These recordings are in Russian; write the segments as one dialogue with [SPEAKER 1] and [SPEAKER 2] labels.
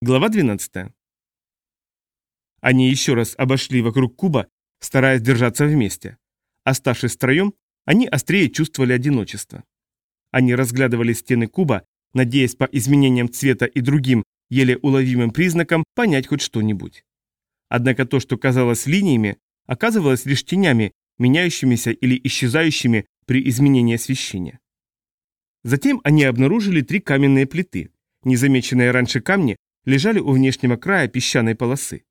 [SPEAKER 1] Глава 12. Они еще раз обошли вокруг куба, стараясь держаться вместе. Оставшись втроем, они острее чувствовали одиночество. Они разглядывали стены куба, надеясь по изменениям цвета и другим, еле уловимым признакам, понять хоть что-нибудь. Однако то, что казалось линиями, оказывалось лишь тенями, меняющимися или исчезающими при изменении освещения. Затем они обнаружили три каменные плиты. Незамеченные раньше камни лежали у внешнего края песчаной полосы.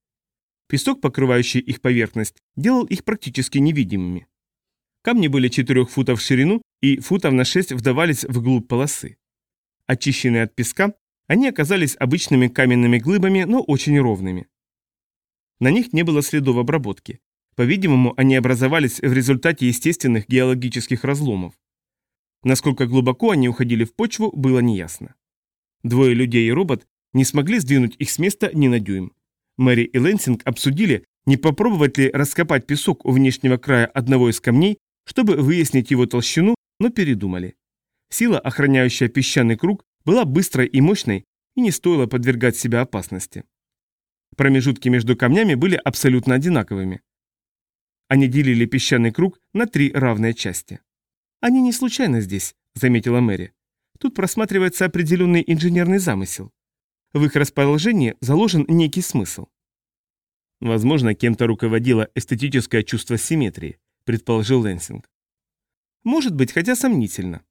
[SPEAKER 1] Песок, покрывающий их поверхность, делал их практически невидимыми. Камни были 4 футов в ширину и футов на 6 вдавались вглубь полосы. Очищенные от песка, они оказались обычными каменными глыбами, но очень ровными. На них не было следов обработки. По-видимому, они образовались в результате естественных геологических разломов. Насколько глубоко они уходили в почву, было неясно. Двое людей и робот не смогли сдвинуть их с места ни на дюйм. Мэри и Лэнсинг обсудили, не попробовать ли раскопать песок у внешнего края одного из камней, чтобы выяснить его толщину, но передумали. Сила, охраняющая песчаный круг, была быстрой и мощной, и не стоило подвергать себя опасности. Промежутки между камнями были абсолютно одинаковыми. Они делили песчаный круг на три равные части. «Они не случайно здесь», — заметила Мэри. «Тут просматривается определенный инженерный замысел. В их расположении заложен некий смысл. Возможно, кем-то руководило эстетическое чувство симметрии, предположил Лэнсинг. Может быть, хотя сомнительно.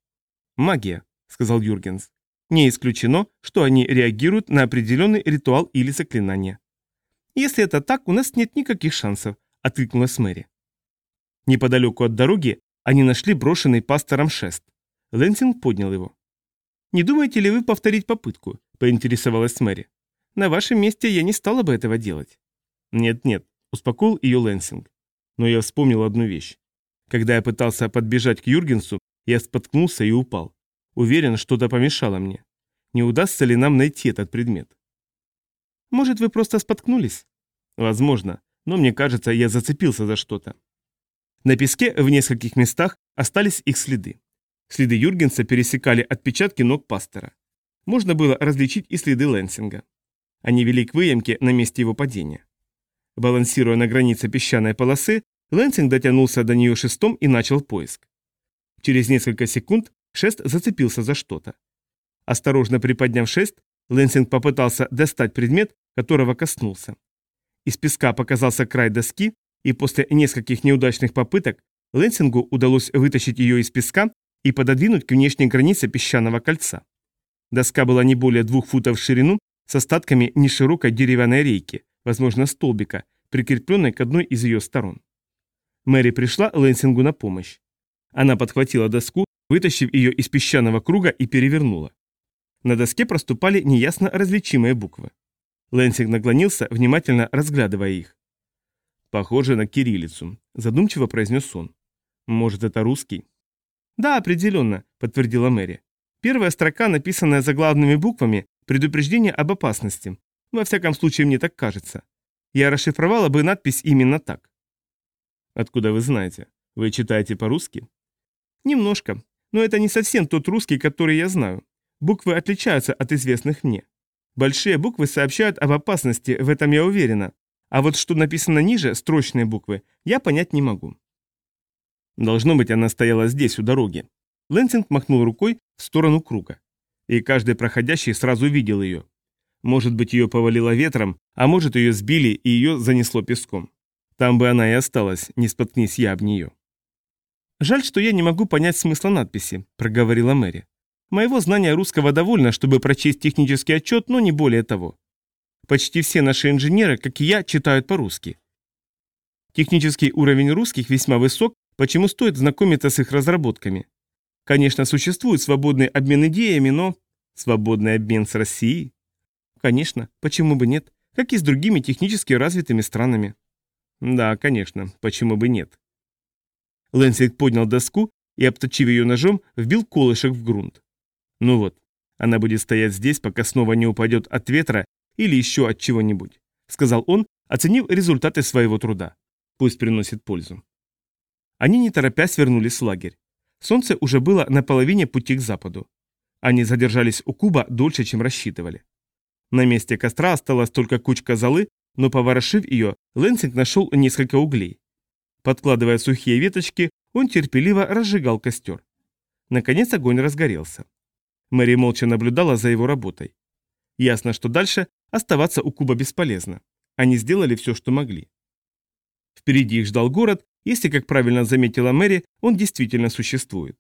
[SPEAKER 1] Магия, сказал Юргенс. Не исключено, что они реагируют на определенный ритуал или заклинание. Если это так, у нас нет никаких шансов, откликнулась Мэри. Неподалеку от дороги они нашли брошенный пастором шест. Лэнсинг поднял его. «Не думаете ли вы повторить попытку?» – поинтересовалась Мэри. «На вашем месте я не стала бы этого делать». «Нет-нет», – успокоил ее Лэнсинг. Но я вспомнил одну вещь. Когда я пытался подбежать к Юргенсу, я споткнулся и упал. Уверен, что-то помешало мне. Не удастся ли нам найти этот предмет? Может, вы просто споткнулись? Возможно, но мне кажется, я зацепился за что-то. На песке в нескольких местах остались их следы. Следы Юргенса пересекали отпечатки ног пастора. Можно было различить и следы Лэнсинга. Они вели к выемке на месте его падения. Балансируя на границе песчаной полосы, Лэнсинг дотянулся до нее шестом и начал поиск. Через несколько секунд шест зацепился за что-то. Осторожно приподняв шест, Лэнсинг попытался достать предмет, которого коснулся. Из песка показался край доски, и после нескольких неудачных попыток Лэнсингу удалось вытащить ее из песка и пододвинуть к внешней границе песчаного кольца. Доска была не более двух футов в ширину, с остатками неширокой деревянной рейки, возможно, столбика, прикрепленной к одной из ее сторон. Мэри пришла Лэнсингу на помощь. Она подхватила доску, вытащив ее из песчаного круга и перевернула. На доске проступали неясно различимые буквы. Лэнсинг наклонился, внимательно разглядывая их. «Похоже на кириллицу», – задумчиво произнес он. «Может, это русский?» «Да, определенно», — подтвердила Мэри. «Первая строка, написанная заглавными буквами, предупреждение об опасности. Во всяком случае, мне так кажется. Я расшифровала бы надпись именно так». «Откуда вы знаете? Вы читаете по-русски?» «Немножко. Но это не совсем тот русский, который я знаю. Буквы отличаются от известных мне. Большие буквы сообщают об опасности, в этом я уверена. А вот что написано ниже, строчные буквы, я понять не могу. Должно быть, она стояла здесь, у дороги. Лэнсинг махнул рукой в сторону круга. И каждый проходящий сразу видел ее. Может быть, ее повалило ветром, а может, ее сбили и ее занесло песком. Там бы она и осталась, не споткнись я об нее. «Жаль, что я не могу понять смысла надписи», — проговорила Мэри. «Моего знания русского довольно, чтобы прочесть технический отчет, но не более того. Почти все наши инженеры, как и я, читают по-русски. Технический уровень русских весьма высок, Почему стоит знакомиться с их разработками? Конечно, существует свободный обмен идеями, но... Свободный обмен с Россией? Конечно, почему бы нет? Как и с другими технически развитыми странами. Да, конечно, почему бы нет? Лэнсинг поднял доску и, обточив ее ножом, вбил колышек в грунт. Ну вот, она будет стоять здесь, пока снова не упадет от ветра или еще от чего-нибудь, сказал он, оценив результаты своего труда. Пусть приносит пользу. Они не торопясь вернулись в лагерь. Солнце уже было на половине пути к западу. Они задержались у Куба дольше, чем рассчитывали. На месте костра осталась только кучка золы, но поворошив ее, Лэнсинг нашел несколько углей. Подкладывая сухие веточки, он терпеливо разжигал костер. Наконец огонь разгорелся. Мэри молча наблюдала за его работой. Ясно, что дальше оставаться у Куба бесполезно. Они сделали все, что могли. Впереди их ждал город, если, как правильно заметила Мэри, он действительно существует.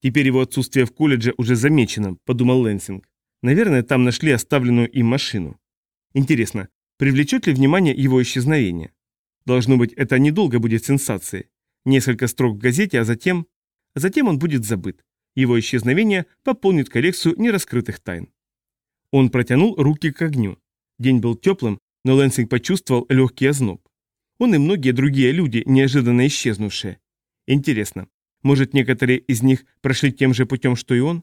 [SPEAKER 1] Теперь его отсутствие в колледже уже замечено, подумал Лэнсинг. Наверное, там нашли оставленную им машину. Интересно, привлечет ли внимание его исчезновение? Должно быть, это недолго будет сенсацией. Несколько строк в газете, а затем... А затем он будет забыт. Его исчезновение пополнит коллекцию нераскрытых тайн. Он протянул руки к огню. День был теплым, но Лэнсинг почувствовал легкий озноб. Он и многие другие люди, неожиданно исчезнувшие. Интересно, может, некоторые из них прошли тем же путем, что и он?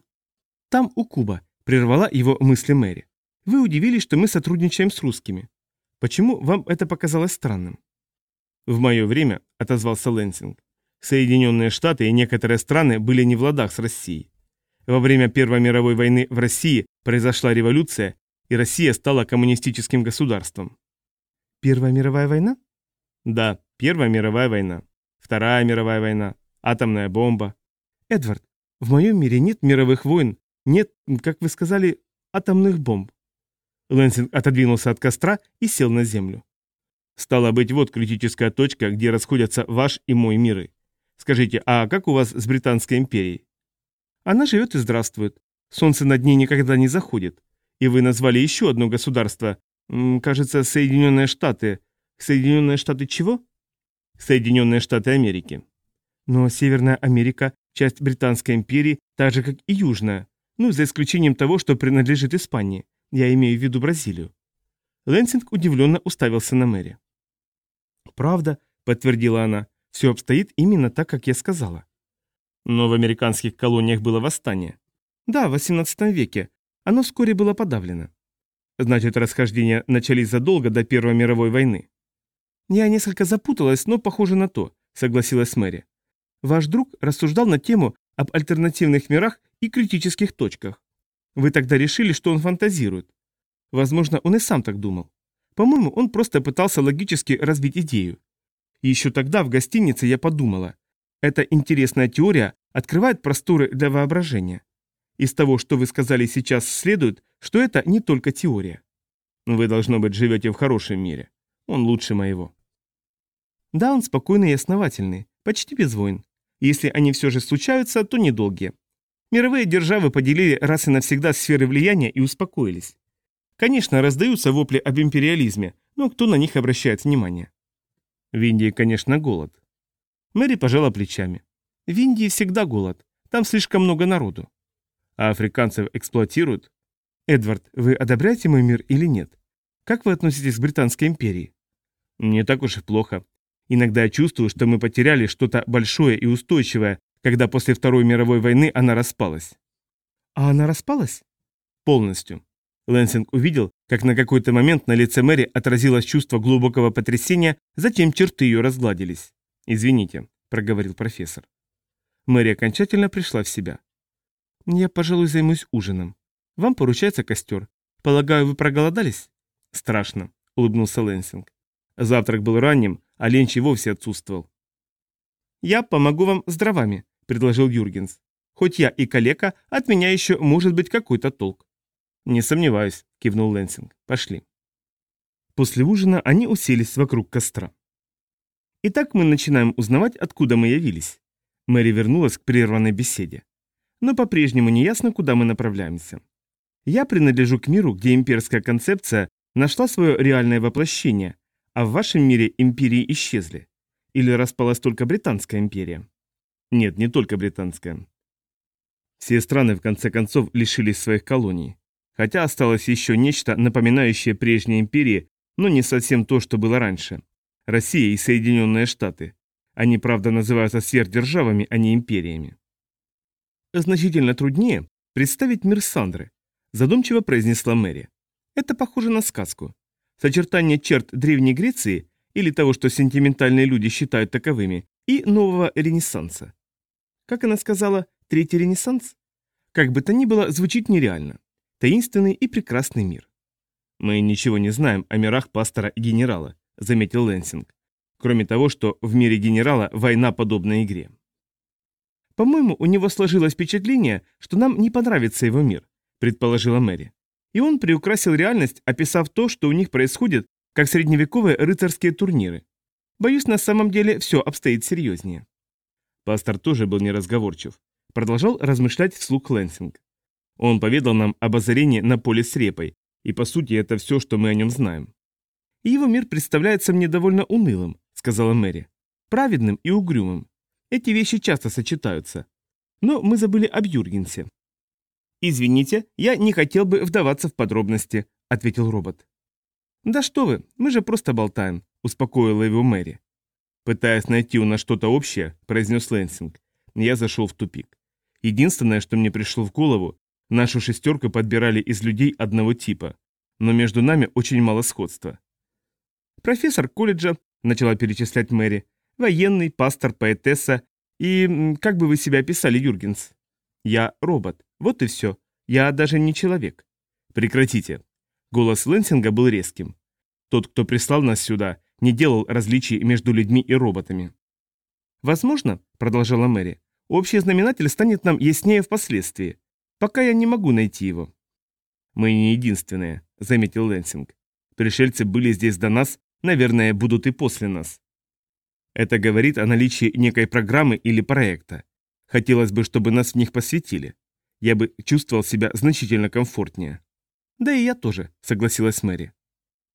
[SPEAKER 1] Там, у Куба, прервала его мысли Мэри. Вы удивились, что мы сотрудничаем с русскими. Почему вам это показалось странным? В мое время, отозвался Лэнсинг, Соединенные Штаты и некоторые страны были не в ладах с Россией. Во время Первой мировой войны в России произошла революция, и Россия стала коммунистическим государством. Первая мировая война? Да, Первая мировая война. Вторая мировая война. Атомная бомба. Эдвард, в моем мире нет мировых войн, нет, как вы сказали, атомных бомб. Лэнсинг отодвинулся от костра и сел на землю. Стало быть, вот критическая точка, где расходятся ваш и мой миры. Скажите, а как у вас с Британской империей? Она живет и здравствует. Солнце над ней никогда не заходит. И вы назвали еще одно государство. Кажется, Соединенные Штаты. Соединенные Штаты чего? Соединенные Штаты Америки. Но Северная Америка – часть Британской империи, так же, как и Южная. Ну, за исключением того, что принадлежит Испании. Я имею в виду Бразилию. Лэнсинг удивленно уставился на Мэри. «Правда», — подтвердила она, — «все обстоит именно так, как я сказала». Но в американских колониях было восстание. Да, в XVIII веке. Оно вскоре было подавлено. Значит, расхождения начались задолго до Первой мировой войны. Я несколько запуталась, но похоже на то, согласилась Мэри. Ваш друг рассуждал на тему об альтернативных мирах и критических точках. Вы тогда решили, что он фантазирует. Возможно, он и сам так думал. По-моему, он просто пытался логически развить идею. И еще тогда в гостинице я подумала, эта интересная теория открывает просторы для воображения. Из того, что вы сказали сейчас, следует, что это не только теория. Вы, должно быть, живете в хорошем мире. Он лучше моего. Да, он спокойный и основательный, почти без войн. Если они все же случаются, то недолгие. Мировые державы поделили раз и навсегда сферы влияния и успокоились. Конечно, раздаются вопли об империализме, но кто на них обращает внимание? В Индии, конечно, голод. Мэри пожала плечами. В Индии всегда голод. Там слишком много народу. А африканцев эксплуатируют? Эдвард, вы одобряете мой мир или нет? Как вы относитесь к Британской империи? Не так уж и плохо. Иногда я чувствую, что мы потеряли что-то большое и устойчивое, когда после Второй мировой войны она распалась. А она распалась? Полностью. Лэнсинг увидел, как на какой-то момент на лице Мэри отразилось чувство глубокого потрясения, затем черты ее разгладились. «Извините», — проговорил профессор. Мэри окончательно пришла в себя. «Я, пожалуй, займусь ужином. Вам поручается костер. Полагаю, вы проголодались?» «Страшно», — улыбнулся Лэнсинг. Завтрак был ранним, а ленч и вовсе отсутствовал. «Я помогу вам с дровами», — предложил Юргенс. «Хоть я и калека, от меня еще может быть какой-то толк». «Не сомневаюсь», — кивнул Лэнсинг. «Пошли». После ужина они уселись вокруг костра. Итак, мы начинаем узнавать, откуда мы явились. Мэри вернулась к прерванной беседе. Но по-прежнему не ясно, куда мы направляемся. Я принадлежу к миру, где имперская концепция нашла свое реальное воплощение, а в вашем мире империи исчезли. Или распалась только Британская империя? Нет, не только Британская. Все страны, в конце концов, лишились своих колоний. Хотя осталось еще нечто, напоминающее прежние империи, но не совсем то, что было раньше. Россия и Соединенные Штаты. Они, правда, называются сверхдержавами, а не империями. Значительно труднее представить мир Сандры, задумчиво произнесла Мэри. Это похоже на сказку. Сочетание черт Древней Греции или того, что сентиментальные люди считают таковыми, и нового Ренессанса. Как она сказала, третий Ренессанс? Как бы то ни было, звучит нереально. Таинственный и прекрасный мир. «Мы ничего не знаем о мирах пастора и генерала», — заметил Лэнсинг. «Кроме того, что в мире генерала война подобна игре».
[SPEAKER 2] «По-моему, у него сложилось впечатление, что нам не понравится его мир», — предположила Мэри. И он приукрасил реальность, описав то, что у них происходит, как средневековые рыцарские турниры. Боюсь, на самом деле все обстоит серьезнее.
[SPEAKER 1] Пастор тоже был неразговорчив. Продолжал размышлять вслух Лэнсинг. Он поведал нам об озарении на поле с репой, и по сути это все, что мы о нем знаем.
[SPEAKER 2] И его мир представляется мне довольно унылым, сказала Мэри. Праведным и угрюмым. Эти вещи часто сочетаются. Но мы забыли об Юргенсе. «Извините, я не хотел бы вдаваться в подробности», — ответил робот. «Да что вы, мы же просто болтаем», — успокоила его Мэри.
[SPEAKER 1] Пытаясь найти у нас что-то общее, произнес Лэнсинг, я зашел в тупик. Единственное, что мне пришло в голову, нашу шестерку подбирали из людей одного типа, но между нами очень мало сходства.
[SPEAKER 2] «Профессор колледжа», — начала перечислять Мэри, — «военный, пастор, поэтесса и... как бы вы себя описали, Юргенс?» «Я робот. Вот и все. Я даже не человек».
[SPEAKER 1] «Прекратите». Голос Лэнсинга был резким. Тот, кто прислал нас сюда, не делал различий между людьми и роботами.
[SPEAKER 2] «Возможно», — продолжала Мэри, — «общий знаменатель станет нам яснее впоследствии. Пока я не могу найти его».
[SPEAKER 1] «Мы не единственные», — заметил Лэнсинг. «Пришельцы были здесь до нас, наверное, будут и после нас». Это говорит о наличии некой программы или проекта. Хотелось бы, чтобы нас в них посвятили. Я бы чувствовал себя значительно комфортнее.
[SPEAKER 2] «Да и я тоже», — согласилась Мэри.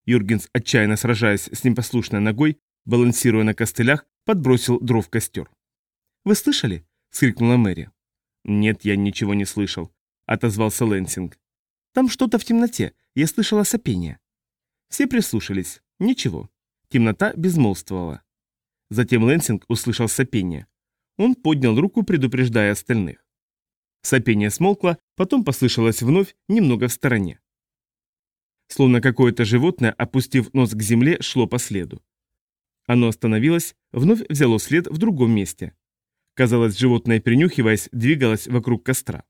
[SPEAKER 1] Юргенс, отчаянно сражаясь с непослушной ногой, балансируя на костылях, подбросил дров в костер.
[SPEAKER 2] «Вы слышали?» — скрикнула Мэри.
[SPEAKER 1] «Нет, я ничего не слышал», — отозвался Лэнсинг.
[SPEAKER 2] «Там что-то в темноте. Я слышала сопение». Все прислушались. Ничего. Темнота безмолвствовала.
[SPEAKER 1] Затем Лэнсинг услышал сопение. Он поднял руку, предупреждая остальных. Сопение смолкло, потом послышалось вновь, немного в стороне. Словно какое-то животное, опустив нос к земле, шло по следу. Оно остановилось, вновь взяло след в другом месте. Казалось, животное, принюхиваясь, двигалось вокруг костра.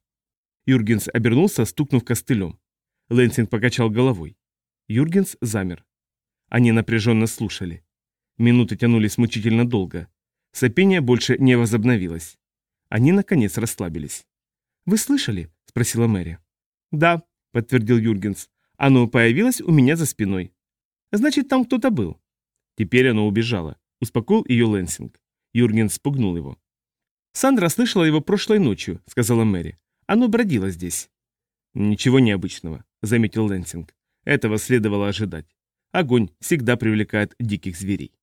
[SPEAKER 1] Юргенс обернулся, стукнув костылем. Лэнсинг покачал головой. Юргенс замер. Они напряженно слушали. Минуты тянулись мучительно долго. Сопение больше не возобновилось. Они, наконец, расслабились.
[SPEAKER 2] «Вы слышали?» – спросила Мэри.
[SPEAKER 1] «Да», – подтвердил Юргенс. Оно появилось у меня за спиной.
[SPEAKER 2] Значит, там кто-то был.
[SPEAKER 1] Теперь оно убежало. Успокоил ее Лэнсинг. Юргенс спугнул его.
[SPEAKER 2] «Сандра слышала его прошлой ночью», — сказала Мэри. «Оно бродило здесь».
[SPEAKER 1] «Ничего необычного», — заметил Лэнсинг. «Этого следовало ожидать. Огонь всегда привлекает диких зверей».